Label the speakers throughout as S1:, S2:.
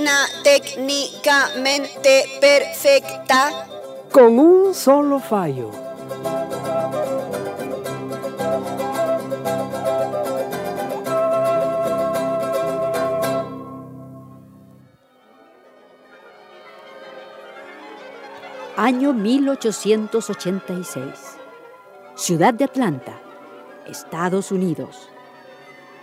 S1: Máquina técnicamente perfecta.
S2: Con un solo fallo.
S3: Año 1886. Ciudad de Atlanta, Estados Unidos.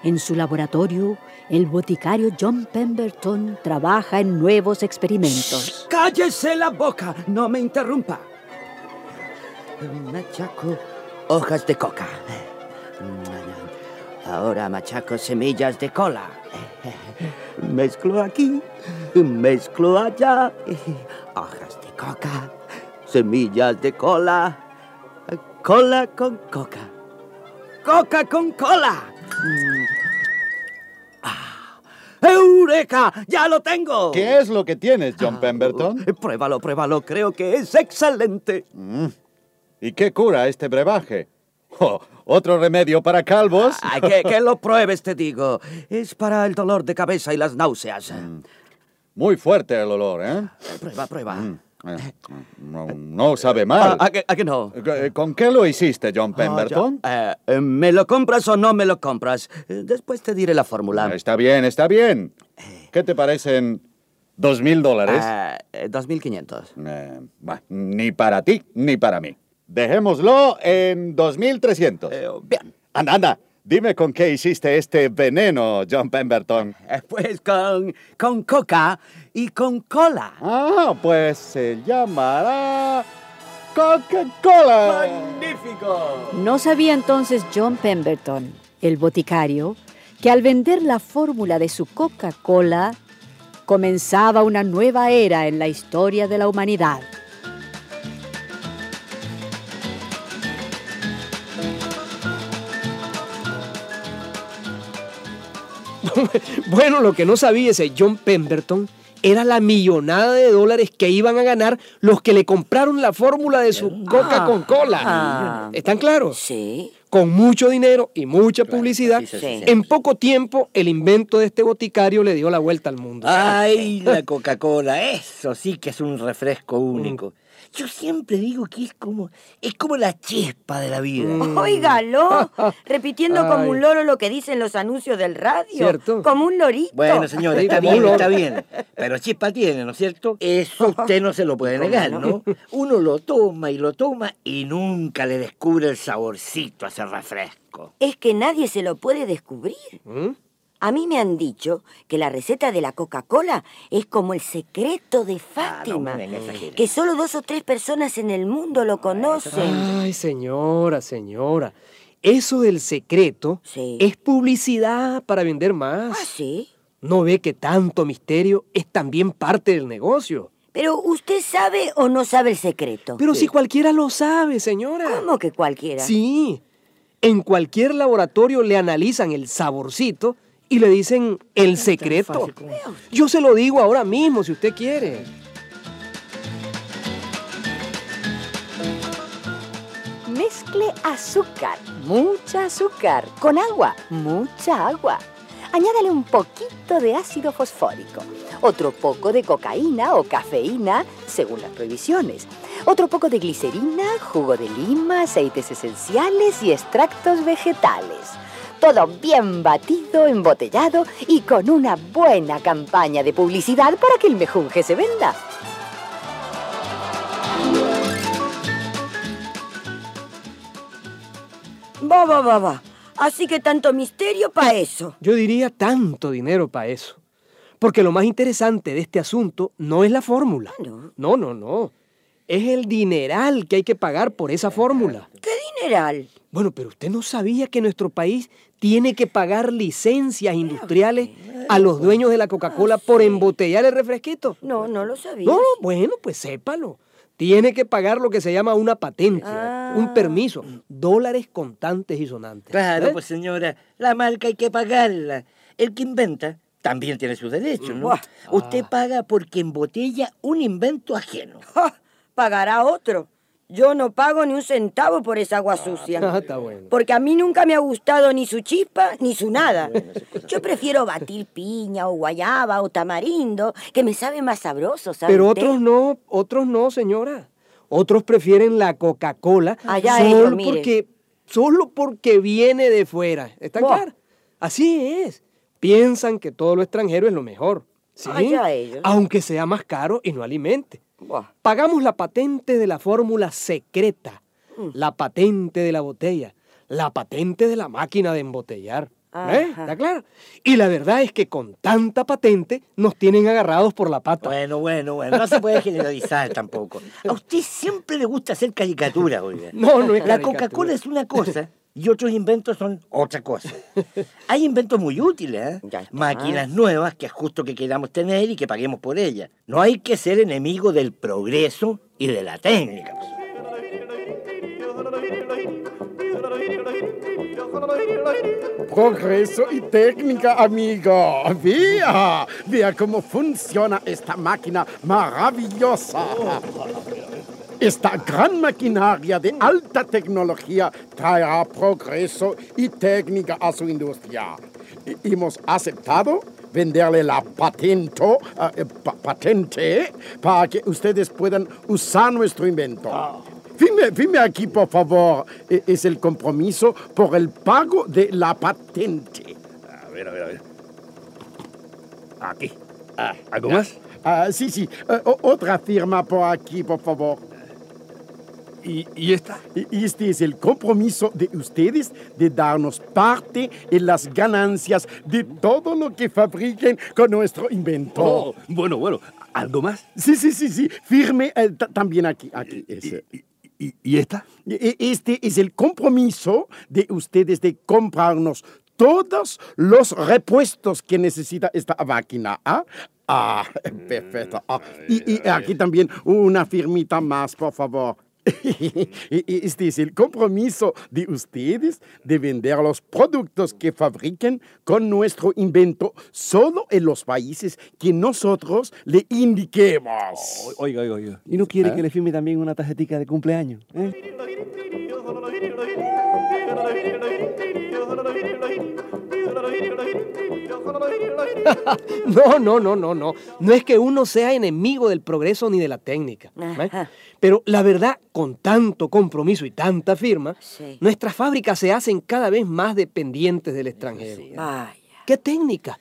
S3: En su laboratorio, el boticario John Pemberton trabaja en nuevos experimentos.
S4: ¡Cállese la boca! No me interrumpa. Machaco hojas de coca. Ahora machaco semillas de cola. Mezclo aquí, mezclo allá. Hojas de coca, semillas de cola. Cola con coca. Coca con cola. ¡Ah! ¡Eureka! ¡Ya lo tengo!
S5: ¿Qué es lo que tienes, John
S4: Ah,
S5: Pemberton?
S4: Pruébalo, pruébalo. Creo que es excelente.
S5: ¿Y qué cura este brebaje? Oh, ¿Otro remedio para calvos?
S4: Ay, que, que lo pruebes, te digo. Es para el dolor de cabeza y las náuseas.
S5: Muy fuerte el olor, ¿eh?
S4: Prueba, prueba.
S5: Eh, No, no sabe mal.
S4: Ah, ¿a, a que no?
S5: Eh, ¿Con qué lo hiciste, John
S4: Ah,
S5: Pemberton?
S4: Eh, eh, ¿Me lo compras o no me lo compras? Eh, Después te diré la fórmula.
S5: Está bien, está bien. ¿Qué te parecen dos mil dólares?
S4: Eh, eh, 2.500.
S5: Eh, bah, ni para ti, ni para mí. Dejémoslo en 2300.
S4: Eh, bien.
S5: Anda, anda. Dime con qué hiciste este veneno, John Pemberton.
S4: Eh, Pues con, con coca y con cola.
S5: Ah, pues se llamará Coca-Cola.
S4: ¡Magnífico!
S3: No sabía entonces John Pemberton, el boticario, que al vender la fórmula de su Coca-Cola comenzaba una nueva era en la historia de la humanidad.
S2: Bueno, lo que no sabía ese John Pemberton era la millonada de dólares que iban a ganar los que le compraron la fórmula de su Coca con cola.
S1: Ah.
S2: ¿Están claros?
S1: Sí.
S2: Con mucho dinero y mucha publicidad,
S4: sí, sí,
S1: sí.
S2: en poco tiempo el invento de este boticario le dio la vuelta al mundo.
S6: Ay, la Coca-Cola, eso sí que es un refresco único. Yo siempre digo que es como, es como la chispa de la vida.
S1: Óigalo, repitiendo como
S2: Ay.
S1: un loro lo que dicen los anuncios del radio.
S2: ¿Cierto?
S1: Como un lorito.
S6: Bueno, señor, está bien, está bien. Pero chispa tiene, ¿no es cierto? Eso usted no se lo puede negar, ¿no? Uno lo toma y lo toma y nunca le descubre el saborcito a ese refresco.
S1: Es que nadie se lo puede descubrir.
S2: ¿Mm?
S1: A mí me han dicho que la receta de la Coca-Cola es como el secreto de Fátima.
S6: no, venga, exagere.
S1: que solo dos o tres personas en el mundo lo conocen.
S2: Ay, señora, señora. Eso del secreto
S1: Sí.
S2: es publicidad para vender
S1: Ah,
S2: más.
S1: sí.
S2: ¿No ve que tanto misterio es también parte del negocio?
S1: Pero usted sabe o no sabe el secreto.
S2: Pero si cualquiera lo sabe, señora.
S1: ¿Cómo que cualquiera?
S2: Sí. En cualquier laboratorio le analizan el saborcito y le dicen el secreto. Yo se lo digo ahora mismo si usted quiere.
S3: Mezcle azúcar, mucha azúcar, con agua, mucha agua. Añádale un poquito de ácido fosfórico, otro poco de cocaína o cafeína, según las prohibiciones, otro poco de glicerina, jugo de lima, aceites esenciales y extractos vegetales. Todo bien batido, embotellado y con una buena campaña de publicidad para que el mejunje se venda.
S1: Va, va, va, va. Así que tanto misterio para eso.
S2: Yo diría tanto dinero para eso. Porque lo más interesante de este asunto no es la fórmula.
S1: no.
S2: No, no, no. Es el dineral que hay que pagar por esa fórmula.
S1: ¿Qué
S2: Bueno, pero usted no sabía que nuestro país tiene que pagar licencias industriales a los dueños de la Coca-Cola por embotellar el refresquito.
S1: No, no lo sabía.
S2: No, bueno, pues sépalo. Tiene que pagar lo que se llama una patente,
S1: Ah.
S2: un permiso, dólares contantes y sonantes.
S6: Claro,
S2: ¿Eh?
S6: pues señora, la marca hay que pagarla. El que inventa también tiene sus derechos, ¿no? Usted paga porque embotella un invento ajeno.
S1: ¡Ja! Pagará otro. Yo no pago ni un centavo por esa agua sucia.
S2: Ah, está bueno.
S1: Porque a mí nunca me ha gustado ni su chispa ni su nada. Yo prefiero batir piña o guayaba o tamarindo, que me sabe más sabroso, ¿sabe
S2: Pero
S1: usted?
S2: otros no, otros no, señora. Otros prefieren la Coca-Cola
S1: Allá
S2: solo
S1: ellos, mire.
S2: porque solo porque viene de fuera. ¿Está claro? Así es. Piensan que todo lo extranjero es lo mejor. ¿sí?
S1: Allá ellos.
S2: Aunque sea más caro y no alimente. Pagamos la patente de la fórmula secreta,
S1: Mm.
S2: la patente de la botella, la patente de la máquina de embotellar. ¿Eh? ¿Está claro? Y la verdad es que con tanta patente nos tienen agarrados por la pata.
S6: Bueno, bueno, bueno, no se puede generalizar tampoco. A usted siempre le gusta hacer caricaturas, oiga.
S2: No, no es
S6: La. Coca-Cola es una cosa y otros inventos son otra cosa. Hay inventos muy útiles, ¿eh? Máquinas nuevas que es justo que queramos tener y que paguemos por ellas. No hay que ser enemigo del progreso y de la técnica.
S7: Progreso y técnica, amigo. Vea, vea cómo funciona esta máquina maravillosa. Esta gran maquinaria de alta tecnología traerá progreso y técnica a su industria. Y- Hemos aceptado venderle la patento, eh, pa- patente para que ustedes puedan usar nuestro invento. Firme, firme aquí, por favor. E- Es el compromiso por el pago de la patente.
S8: A ver, a ver, a ver. Aquí. Ah, ¿Algo más?
S7: Ah, sí, sí. Eh, otra firma por aquí, por favor.
S8: ¿Y, y esta?
S7: Este es el compromiso de ustedes de darnos parte en las ganancias de todo lo que fabriquen con nuestro invento.
S8: Oh, bueno, bueno. ¿Algo más?
S7: Sí, sí, sí, sí. Firme eh, ta- también aquí. aquí ese.
S8: ¿Y, y, y esta?
S7: E- Este es el compromiso de ustedes de comprarnos todos los repuestos que necesita esta máquina. ¿ah? Ah, perfecto. Ah, y, y aquí también una firmita más, por favor. Este es el compromiso de ustedes de vender los productos que fabriquen con nuestro invento solo en los países que nosotros le indiquemos.
S9: Oiga, oiga, oiga. ¿Y no quiere que le firme también una tarjetita de cumpleaños? eh?
S2: No, no, no, no, no. No es que uno sea enemigo del progreso ni de la técnica. ¿eh? Pero la verdad, con tanto compromiso y tanta firma,
S1: Sí.
S2: nuestras fábricas se hacen cada vez más dependientes del extranjero.
S1: Vaya.
S2: ¿Qué técnica?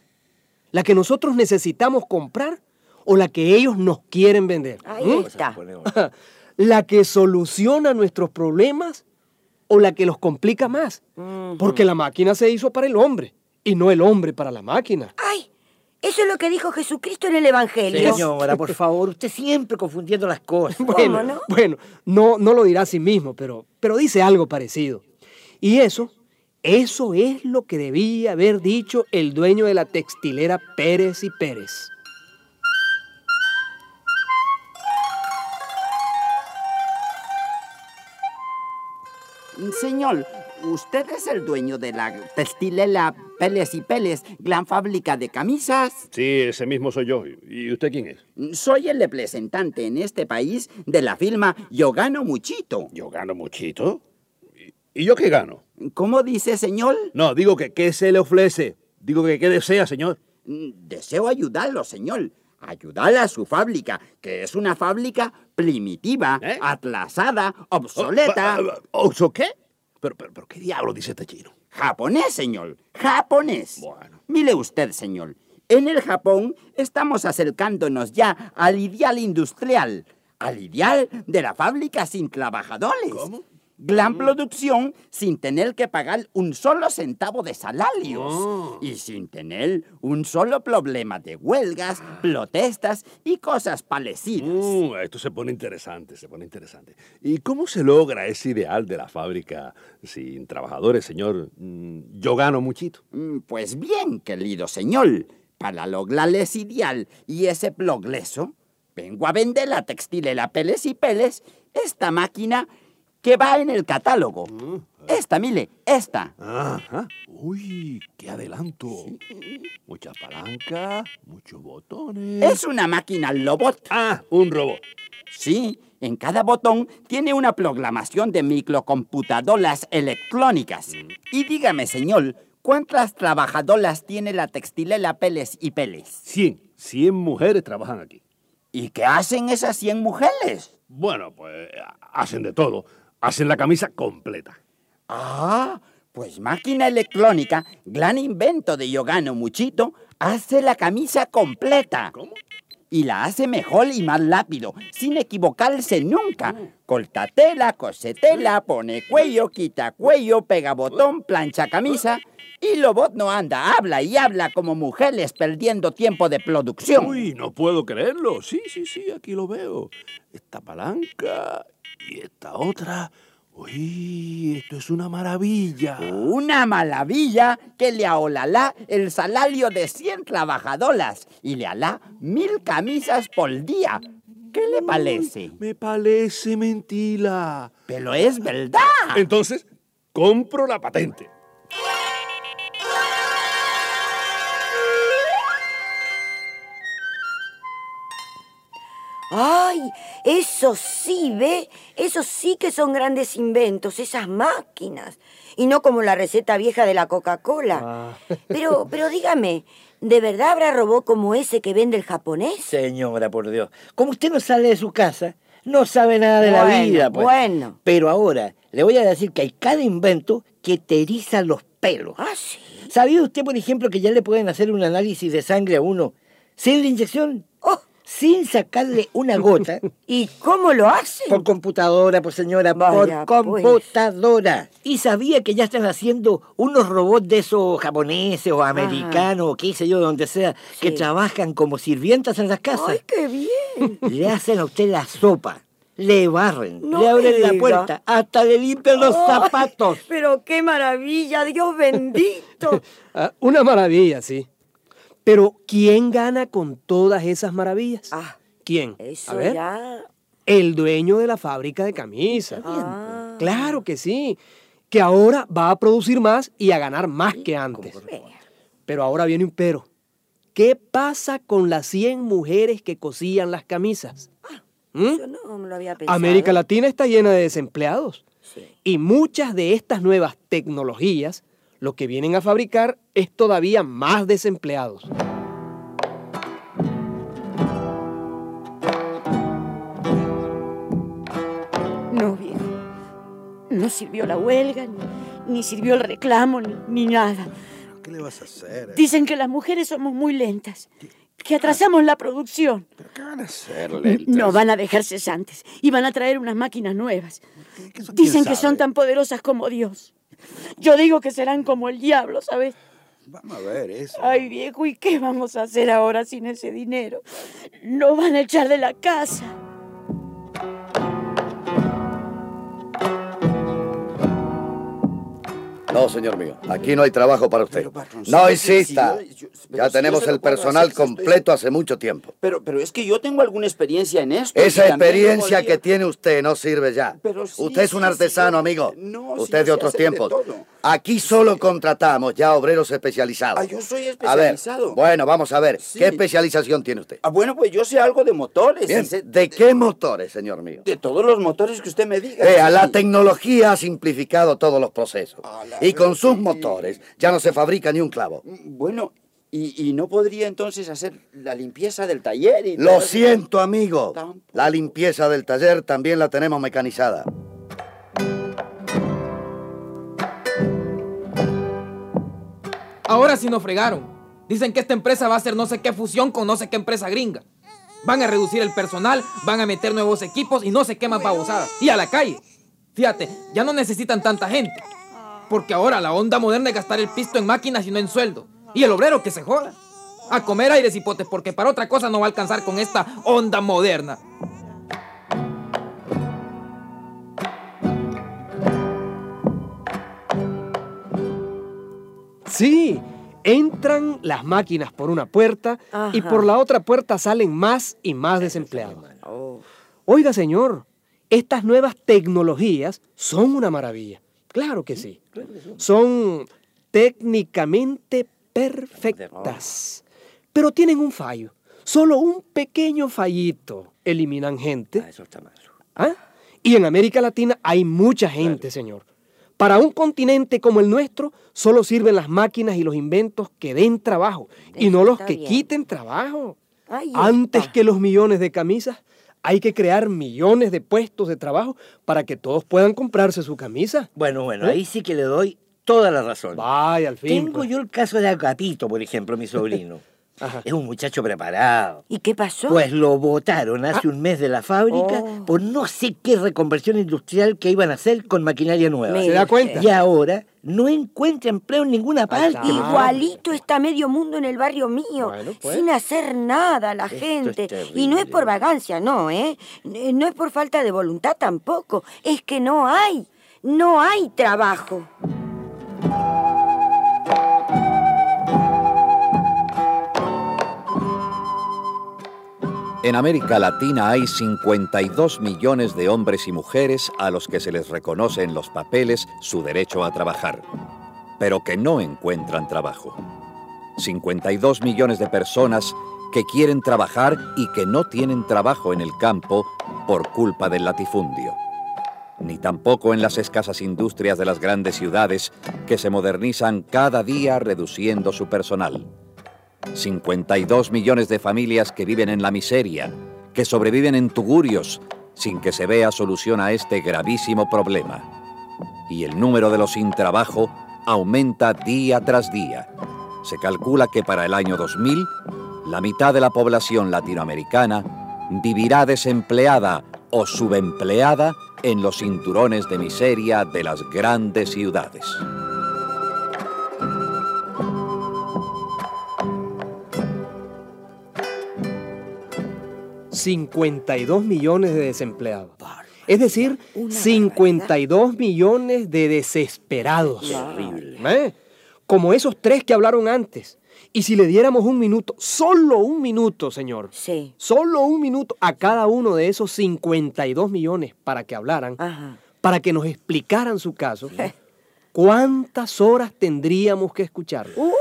S2: ¿La que nosotros necesitamos comprar o la que ellos nos quieren vender?
S1: Ahí
S2: ¿Mm?
S1: está.
S2: ¿La que soluciona nuestros problemas o la que los complica más? Porque la máquina se hizo para el hombre y no el hombre para la máquina.
S1: ¡Ay! Eso es lo que dijo Jesucristo en el Evangelio.
S6: Señora, por favor, usted siempre confundiendo las cosas.
S2: Bueno,
S1: no?
S2: bueno, no, no lo dirá a sí mismo, pero, pero dice algo parecido. Y eso, eso es lo que debía haber dicho el dueño de la textilera Pérez y Pérez.
S10: Señor, usted es el dueño de la textilera Peles y Peles, gran fábrica de camisas.
S8: Sí, ese mismo soy yo. ¿Y usted quién es?
S10: Soy el representante en este país de la firma Yo Gano Muchito.
S8: ¿Yo gano muchito? ¿Y, yo qué gano?
S10: ¿Cómo dice, señor?
S8: No, digo que ¿qué se le ofrece? Digo que ¿qué desea, señor?
S10: Mm, Deseo ayudarlo, señor. Ayudar a su fábrica, que es una fábrica primitiva,
S8: ¿Eh?
S10: atrasada, obsoleta.
S8: ¿Oso qué? Pero, pero, pero, ¿qué diablo dice este chino?
S10: Japonés, señor. Japonés.
S8: Bueno.
S10: Mire usted, señor. En el Japón estamos acercándonos ya al ideal industrial. Al ideal de la fábrica sin trabajadores.
S8: ¿Cómo?
S10: Gran producción sin tener que pagar un solo centavo de salarios.
S8: Oh.
S10: Y sin tener un solo problema de huelgas, protestas y cosas parecidas.
S8: Mm, esto se pone interesante, se pone interesante. ¿Y cómo se logra ese ideal de la fábrica sin trabajadores, señor? Mm, Yo gano muchito.
S10: Mm, Pues bien, querido señor, para lograr ese ideal y ese progreso, vengo a vender a Textilera Peles y Peles esta máquina que va en el catálogo. Esta, mire, esta.
S8: Ajá. Uy, qué adelanto. Muchas palancas, muchos botones.
S10: Es una máquina robot.
S8: Ah, un robot.
S10: Sí, en cada botón tiene una programación de microcomputadoras electrónicas. Y dígame, señor, ¿cuántas trabajadoras tiene la Textilera Peles y Peles?
S8: 100, 100 mujeres trabajan aquí.
S10: ¿Y qué hacen esas 100 mujeres?
S8: Bueno, pues hacen de todo. Hacen la camisa completa.
S10: Ah, pues máquina electrónica, gran invento de Yogano Muchito, hace la camisa completa.
S8: ¿Cómo?
S10: Y la hace mejor y más rápido, sin equivocarse nunca. Corta tela, cose tela, pone cuello, quita cuello, pega botón, plancha camisa. Y Lobot no anda, habla y habla como mujeres perdiendo tiempo de producción.
S8: Uy, no puedo creerlo. Sí, sí, sí, aquí lo veo. Esta palanca y esta otra. Uy, esto es una maravilla.
S10: Una maravilla que le aholará el salario de 100 trabajadoras y le hará mil camisas por día. ¿Qué le parece?
S8: Me parece mentira.
S10: Pero es verdad.
S8: Entonces, compro la patente.
S1: ¡Ay! Eso sí, ¿ve? Eso sí que son grandes inventos, esas máquinas. Y no como la receta vieja de la Coca-Cola. Pero, pero dígame, ¿de verdad habrá robot como ese que vende el japonés?
S6: Señora, por Dios. Como usted no sale de su casa, no sabe nada de la vida. Pues.
S1: bueno.
S6: Pero ahora, le voy a decir que hay cada invento que te eriza los pelos.
S1: Ah, sí.
S6: ¿Sabía usted, por ejemplo, que ya le pueden hacer un análisis de sangre a uno sin la inyección?
S1: Oh,
S6: Sin sacarle una gota.
S1: ¿Y cómo lo hacen?
S6: Por computadora, pues señora,
S1: Vaya,
S6: por
S1: pues.
S6: computadora. Y sabía que ya están haciendo unos robots de esos japoneses o americanos, o qué sé yo, donde sea, que trabajan como sirvientas en las casas.
S1: ¡Ay, qué bien!
S6: Le hacen a usted la sopa, le barren,
S1: No
S6: le abren la puerta, hasta le limpian los
S1: Ay,
S6: zapatos.
S1: Pero qué maravilla, Dios bendito.
S2: Ah, una maravilla, sí. Pero ¿quién gana con todas esas maravillas?
S1: Ah,
S2: ¿Quién?
S1: eso
S2: A ver.
S1: ya.
S2: El dueño de la fábrica de camisas.
S1: Ah.
S2: Claro que sí. Que ahora va a producir más y a ganar más que antes. Pero ahora viene un pero. ¿Qué pasa con las 100 mujeres que cosían las camisas? ¿Mm?
S1: Yo no me lo había pensado.
S2: América Latina está llena de desempleados.
S1: Sí.
S2: Y muchas de estas nuevas tecnologías lo que vienen a fabricar es todavía más desempleados.
S11: No, viejo. No sirvió la huelga, ni, ni sirvió el reclamo, ni, ni nada.
S8: ¿Qué le vas a hacer?
S11: Dicen que las mujeres somos muy lentas, que atrasamos la producción.
S8: ¿Qué van a hacer,
S11: No van a dejar cesantes y van a traer unas máquinas nuevas. Dicen que
S8: sabe?
S11: son tan poderosas como Dios. Yo digo que serán como el diablo, ¿sabes?
S8: Vamos a ver eso.
S11: Ay, viejo, ¿y qué vamos a hacer ahora sin ese dinero? Nos van a echar de la casa.
S12: No, señor mío, aquí no hay trabajo para usted. No
S10: si-
S12: insista. Ya tenemos el personal completo hace mucho tiempo.
S10: Pero, pero es que yo tengo alguna experiencia en esto.
S12: Esa experiencia que tiene usted no sirve ya. Usted es un artesano, amigo. usted
S10: yo
S12: de otros tiempos. Aquí solo contratamos ya obreros especializados.
S10: Ah, yo soy
S12: A ver,
S10: especializado.
S12: bueno, vamos a ver.
S10: Sí.
S12: ¿Qué especialización tiene usted?
S10: Ah, bueno, pues yo sé algo de motores.
S12: Bien,
S10: y sé
S12: ¿de qué motores, señor mío?
S10: de todos los motores que usted me diga.
S12: Vea,
S10: sí.
S12: la tecnología ha simplificado todos los procesos.
S10: Ah,
S12: Y con sus motores ya no se fabrica ni un clavo.
S10: Bueno, y, y no podría entonces hacer la limpieza del taller y
S12: Lo siento, amigo.
S10: Tampoco.
S12: La limpieza del taller también la tenemos mecanizada.
S13: Ahora sí nos fregaron. Dicen que esta empresa va a hacer no sé qué fusión con no sé qué empresa gringa. Van a reducir el personal, van a meter nuevos equipos y no sé qué más babosadas. Y a la calle. Fíjate, ya no necesitan tanta gente. Porque ahora la onda moderna es gastar el pisto en máquinas y no en sueldo. Y el obrero que se joda. A comer aires y potes porque para otra cosa no va a alcanzar con esta onda moderna.
S2: Sí, entran las máquinas por una puerta y por la otra puerta salen más y más desempleados.
S1: Oh.
S2: Oiga, señor, estas nuevas tecnologías son una maravilla. Claro que sí. Son técnicamente perfectas. Pero tienen un fallo. Solo un pequeño fallito. Eliminan gente.
S6: Eso está malo.
S2: ¿Ah? Y en América Latina hay mucha gente, señor. Para un continente como el nuestro, solo sirven las máquinas y los inventos que den trabajo y no los que
S1: bien.
S2: quiten trabajo.
S1: Ahí
S2: Antes
S1: está.
S2: que los millones de camisas, hay que crear millones de puestos de trabajo para que todos puedan comprarse su camisa.
S6: Bueno, bueno,
S2: ¿Eh?
S6: ahí sí que le doy toda la razón.
S2: Vaya, al fin.
S6: Tengo
S2: pues.
S6: yo el caso de Agapito, por ejemplo, mi sobrino.
S2: Ajá.
S6: Es un muchacho preparado.
S1: ¿Y qué pasó?
S6: Pues lo votaron hace un mes de la fábrica
S1: Oh.
S6: por no sé qué reconversión industrial que iban a hacer con maquinaria nueva.
S1: ¿Se da
S2: cuenta?
S6: Y ahora no encuentra empleo en ninguna parte.
S1: Igualito está medio mundo en el barrio mío,
S6: Bueno, pues.
S1: sin hacer nada la
S6: Esto
S1: gente. y no es por vagancia, no, ¿eh? Eh, No es por falta de voluntad tampoco. Es que no hay, no hay trabajo.
S12: En América Latina hay 52 millones de hombres y mujeres a los que se les reconoce en los papeles su derecho a trabajar, pero que no encuentran trabajo. 52 millones de personas que quieren trabajar y que no tienen trabajo en el campo por culpa del latifundio. Ni tampoco en las escasas industrias de las grandes ciudades que se modernizan cada día reduciendo su personal. 52 millones de familias que viven en la miseria, que sobreviven en tugurios, sin que se vea solución a este gravísimo problema. Y el número de los sin trabajo aumenta día tras día. Se calcula que para el año 2000, la mitad de la población latinoamericana vivirá desempleada o subempleada en los cinturones de miseria de las grandes ciudades.
S2: 52 millones de desempleados. Es decir, 52 millones de desesperados. ¿Eh? Como esos tres que hablaron antes. Y si le diéramos un minuto, solo un minuto, señor.
S1: Sí.
S2: Solo un minuto a cada uno de esos 52 millones para que hablaran,
S1: Ajá.
S2: para que nos explicaran su caso, ¿cuántas horas tendríamos que escuchar?
S1: Uh,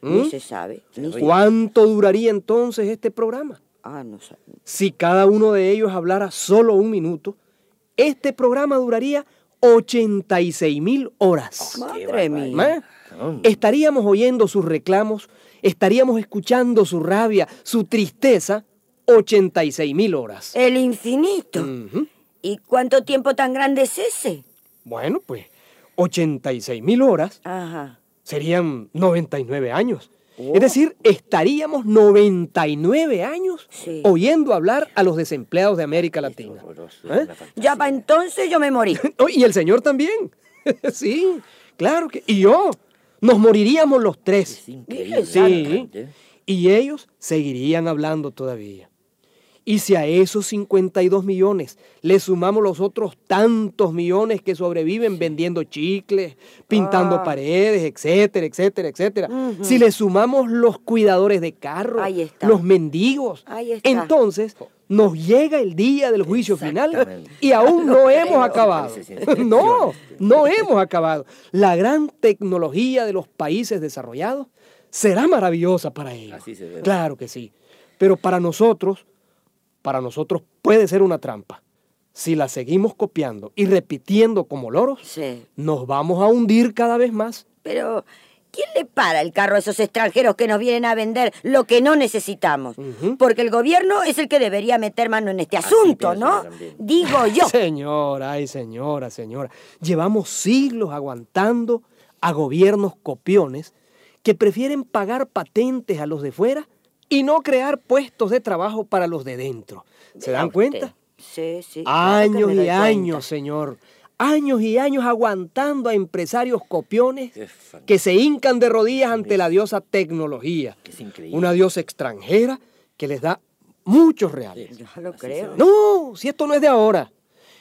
S2: ¿Mm?
S1: Ni se sabe. Ni.
S2: ¿Cuánto duraría entonces este programa?
S1: Ah, no sé.
S2: Si cada uno de ellos hablara solo un minuto, este programa duraría 86 mil horas.
S1: Madre mía.
S2: ¿Eh? Estaríamos oyendo sus reclamos, estaríamos escuchando su rabia, su tristeza, 86 mil horas.
S1: El infinito. ¿Y cuánto tiempo tan grande es ese?
S2: Bueno, pues 86 mil horas
S1: Ajá.
S2: serían 99 años.
S1: Oh.
S2: Es decir, estaríamos 99 años
S1: Sí.
S2: oyendo hablar a los desempleados de América Latina. ¿Eh?
S1: Ya para entonces yo me morí.
S2: Oh, y el señor también. sí, claro que. Y yo. Nos moriríamos los tres.
S6: Increíble.
S2: Sí. Y ellos seguirían hablando todavía. Y si a esos 52 millones le sumamos los otros tantos millones que sobreviven vendiendo chicles, pintando
S1: Ah.
S2: paredes, etcétera, etcétera, etcétera. Si le sumamos los cuidadores de carro,
S1: Ahí está.
S2: los mendigos, entonces nos llega el día del juicio final y aún no hemos acabado. No, no hemos acabado. La gran tecnología de los países desarrollados será maravillosa para ellos.
S6: Así se ve.
S2: Claro que sí. Pero para nosotros, para nosotros puede ser una trampa. Si la seguimos copiando y repitiendo como loros,
S1: Sí.
S2: nos vamos a hundir cada vez más.
S1: Pero, ¿quién le para el carro a esos extranjeros que nos vienen a vender lo que no necesitamos? Porque el gobierno es el que debería meter mano en este asunto, ¿no?
S6: también.
S1: Digo yo.
S2: Señora, ay señora, señora. Llevamos siglos aguantando a gobiernos copiones que prefieren pagar patentes a los de fuera y no crear puestos de trabajo para los de dentro. ¿Se dan cuenta?
S1: Sí, sí.
S2: Años y años,
S1: cuenta.
S2: señor. Años y años aguantando a empresarios copiones que se hincan de rodillas ante la diosa tecnología. Una diosa extranjera que les da muchos reales.
S1: Yo lo creo.
S2: No, si esto no es de ahora.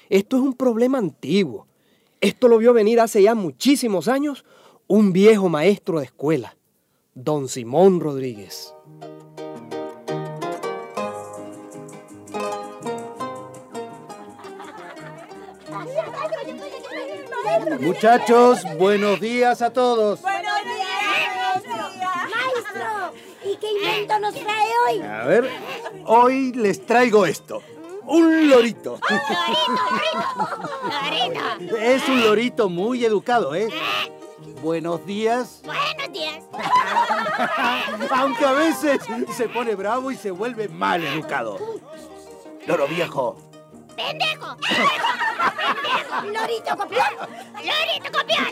S2: Esto es un problema antiguo. Esto lo vio venir hace ya muchísimos años un viejo maestro de escuela, don Simón Rodríguez.
S14: Muchachos, buenos días a todos.
S15: Maestro, ¿y qué invento nos trae hoy?
S14: A ver, hoy les traigo esto. Un lorito.
S15: Lorito.
S14: Es un lorito muy educado, ¿eh? Buenos días.
S15: Buenos días.
S14: Aunque a veces se pone bravo y se vuelve mal educado. Loro viejo.
S15: ¡Pendejo! ¡Lorito copión! ¡Lorito copión!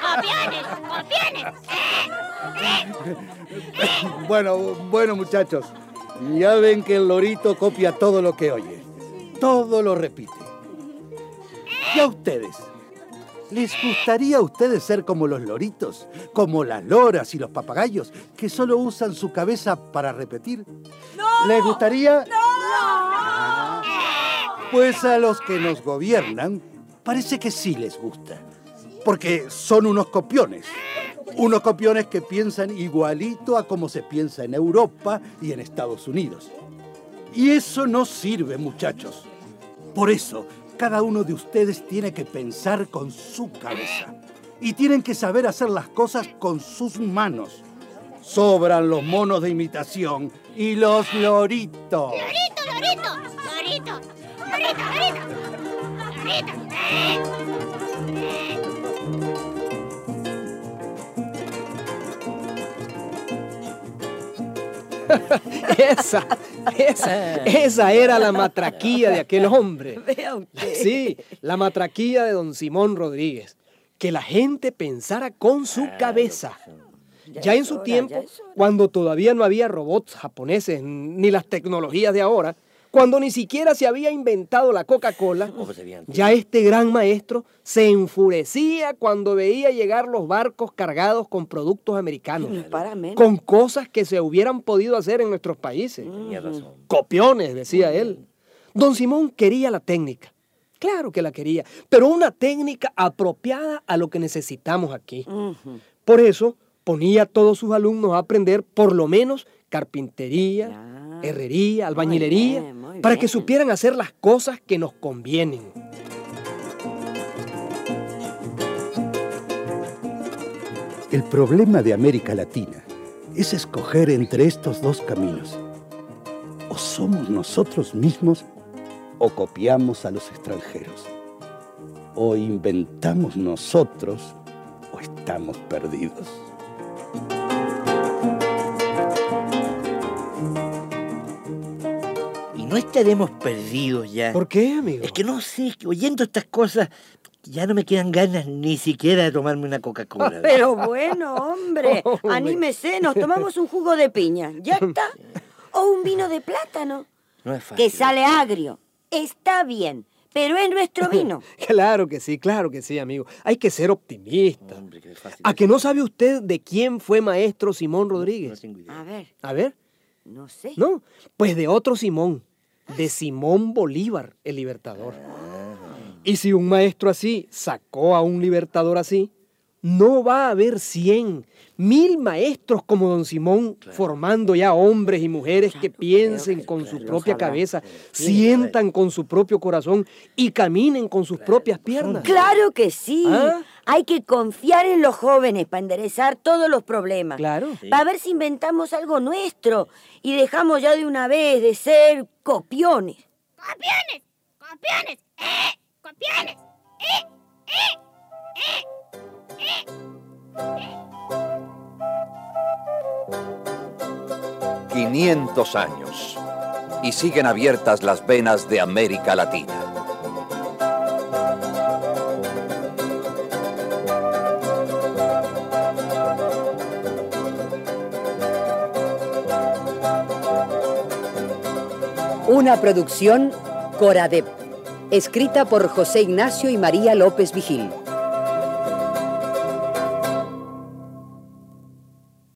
S15: ¡Copiones! ¡Copiones!
S14: Bueno, bueno muchachos, ya ven que el lorito copia todo lo que oye. Todo lo repite. ¿Y a ustedes? ¿Les gustaría a ustedes ser como los loritos? Como las loras y los papagayos que solo usan su cabeza para repetir? ¿Les gustaría? Pues a los que nos gobiernan parece que sí les gusta. Porque son unos copiones. Unos copiones que piensan igualito a como se piensa en Europa y en Estados Unidos. Y eso no sirve, muchachos. Por eso, cada uno de ustedes tiene que pensar con su cabeza. Y tienen que saber hacer las cosas con sus manos. Sobran los monos de imitación y los loritos.
S15: ¡Lorito, lorito! ¡Lorito! ¡Lorito, lorito! ¡Lorito!
S2: esa, esa, esa era la matraquía de aquel hombre. Sí, la matraquía de don Simón Rodríguez. Que la gente pensara con su cabeza. Ya en su tiempo, cuando todavía no había robots japoneses ni las tecnologías de ahora, cuando ni siquiera se había inventado la Coca-Cola, ya este gran maestro se enfurecía cuando veía llegar los barcos cargados con productos americanos, con cosas que se hubieran podido hacer en nuestros países. Copiones, decía él. Don Simón quería la técnica. Claro que la quería, pero una técnica apropiada a lo que necesitamos aquí. Por eso ponía a todos sus alumnos a aprender por lo menos carpintería, herrería, albañilería,
S1: bien, muy
S2: para que supieran hacer las cosas que nos convienen.
S14: El problema de América Latina es escoger entre estos dos caminos. O somos nosotros mismos o copiamos a los extranjeros. O inventamos nosotros o estamos perdidos.
S6: No estaremos perdidos ya.
S2: ¿Por qué, amigo?
S6: Es que no sé, que oyendo estas cosas ya no me quedan ganas ni siquiera de tomarme una Coca-Cola.
S1: Pero bueno, hombre,
S6: Hombre.
S1: anímese, nos tomamos un jugo de piña, ya está. O un vino de plátano,
S6: No es fácil.
S1: que sale agrio. Está bien, pero es nuestro vino.
S2: Claro que sí, claro que sí, amigo. Hay que ser optimista. ¿A que no sabe usted de quién fue maestro Simón Rodríguez?
S1: A ver,
S2: A ver,
S1: no sé.
S2: no, pues de otro Simón, de Simón Bolívar, el libertador. Y si un maestro así sacó a un libertador así, no va a haber cien, mil maestros como don Simón formando ya hombres y mujeres que piensen con su propia cabeza, sientan con su propio corazón y caminen con sus propias piernas.
S1: Claro que sí.
S2: ¿Ah?
S1: Hay que confiar en los jóvenes para enderezar todos los problemas.
S2: Claro.
S1: Para ver si inventamos algo nuestro y dejamos ya de una vez de ser copiones.
S15: ¡Copiones! ¡Copiones! ¡Eh! ¡Copiones! ¡Eh! ¡Eh! ¡Eh!
S12: 500 años. Y siguen abiertas las venas de América Latina.
S3: Una producción Coradep, Escrita por José Ignacio y María López Vigil.